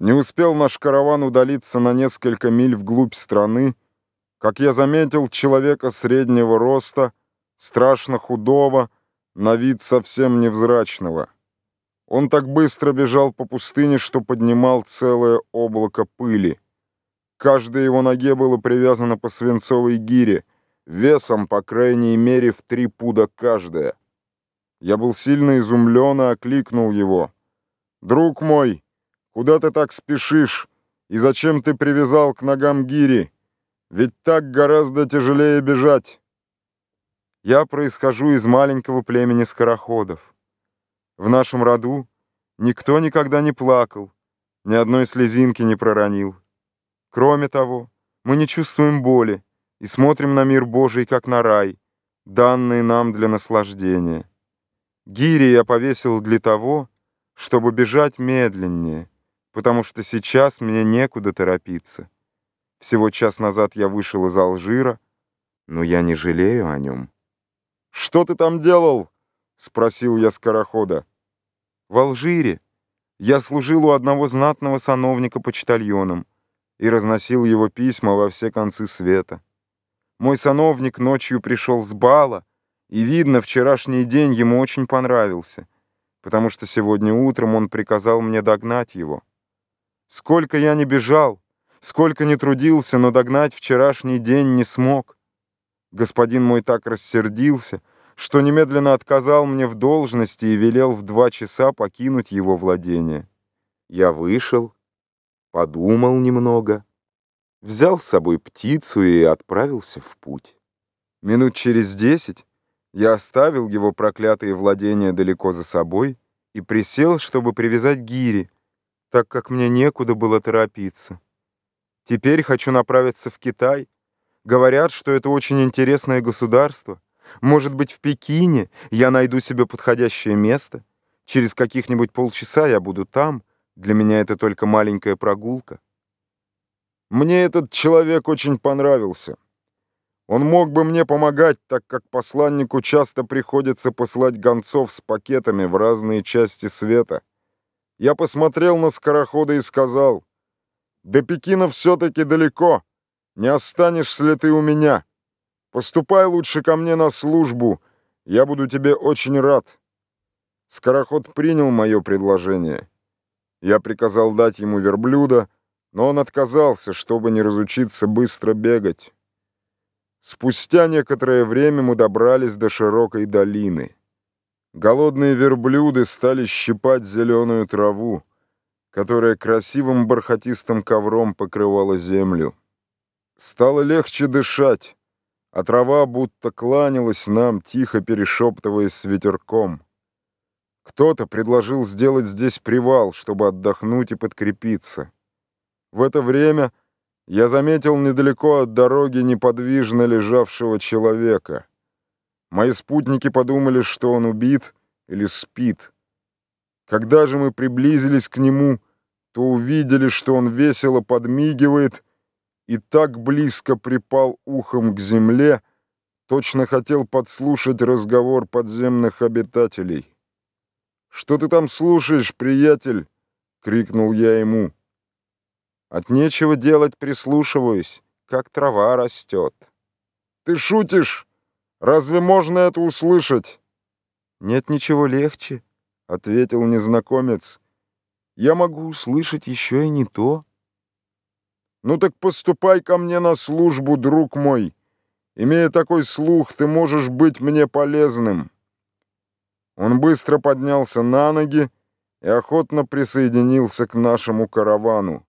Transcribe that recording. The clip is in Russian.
Не успел наш караван удалиться на несколько миль вглубь страны, как я заметил человека среднего роста, страшно худого, на вид совсем невзрачного. Он так быстро бежал по пустыне, что поднимал целое облако пыли. Каждой его ноге было привязано по свинцовой гире, весом, по крайней мере, в три пуда каждая. Я был сильно изумлен и окликнул его. «Друг мой!» Куда ты так спешишь? И зачем ты привязал к ногам гири? Ведь так гораздо тяжелее бежать. Я происхожу из маленького племени скороходов. В нашем роду никто никогда не плакал, ни одной слезинки не проронил. Кроме того, мы не чувствуем боли и смотрим на мир Божий, как на рай, данный нам для наслаждения. Гири я повесил для того, чтобы бежать медленнее, потому что сейчас мне некуда торопиться. Всего час назад я вышел из Алжира, но я не жалею о нем. «Что ты там делал?» — спросил я скорохода. «В Алжире. Я служил у одного знатного сановника почтальоном и разносил его письма во все концы света. Мой сановник ночью пришел с бала, и, видно, вчерашний день ему очень понравился, потому что сегодня утром он приказал мне догнать его». Сколько я не бежал, сколько не трудился, но догнать вчерашний день не смог. Господин мой так рассердился, что немедленно отказал мне в должности и велел в два часа покинуть его владение. Я вышел, подумал немного, взял с собой птицу и отправился в путь. Минут через десять я оставил его проклятые владения далеко за собой и присел, чтобы привязать гири, так как мне некуда было торопиться. Теперь хочу направиться в Китай. Говорят, что это очень интересное государство. Может быть, в Пекине я найду себе подходящее место. Через каких-нибудь полчаса я буду там. Для меня это только маленькая прогулка. Мне этот человек очень понравился. Он мог бы мне помогать, так как посланнику часто приходится посылать гонцов с пакетами в разные части света. Я посмотрел на скорохода и сказал, «До Пекина все-таки далеко. Не останешься ли ты у меня? Поступай лучше ко мне на службу. Я буду тебе очень рад». Скороход принял мое предложение. Я приказал дать ему верблюда, но он отказался, чтобы не разучиться быстро бегать. Спустя некоторое время мы добрались до широкой долины. Голодные верблюды стали щипать зеленую траву, которая красивым бархатистым ковром покрывала землю. Стало легче дышать, а трава будто кланялась нам, тихо перешептываясь с ветерком. Кто-то предложил сделать здесь привал, чтобы отдохнуть и подкрепиться. В это время я заметил недалеко от дороги неподвижно лежавшего человека — Мои спутники подумали, что он убит или спит. Когда же мы приблизились к нему, то увидели, что он весело подмигивает и так близко припал ухом к земле, точно хотел подслушать разговор подземных обитателей. «Что ты там слушаешь, приятель?» — крикнул я ему. «От нечего делать прислушиваюсь, как трава растет». «Ты шутишь?» Разве можно это услышать?» «Нет ничего легче», — ответил незнакомец. «Я могу услышать еще и не то». «Ну так поступай ко мне на службу, друг мой. Имея такой слух, ты можешь быть мне полезным». Он быстро поднялся на ноги и охотно присоединился к нашему каравану.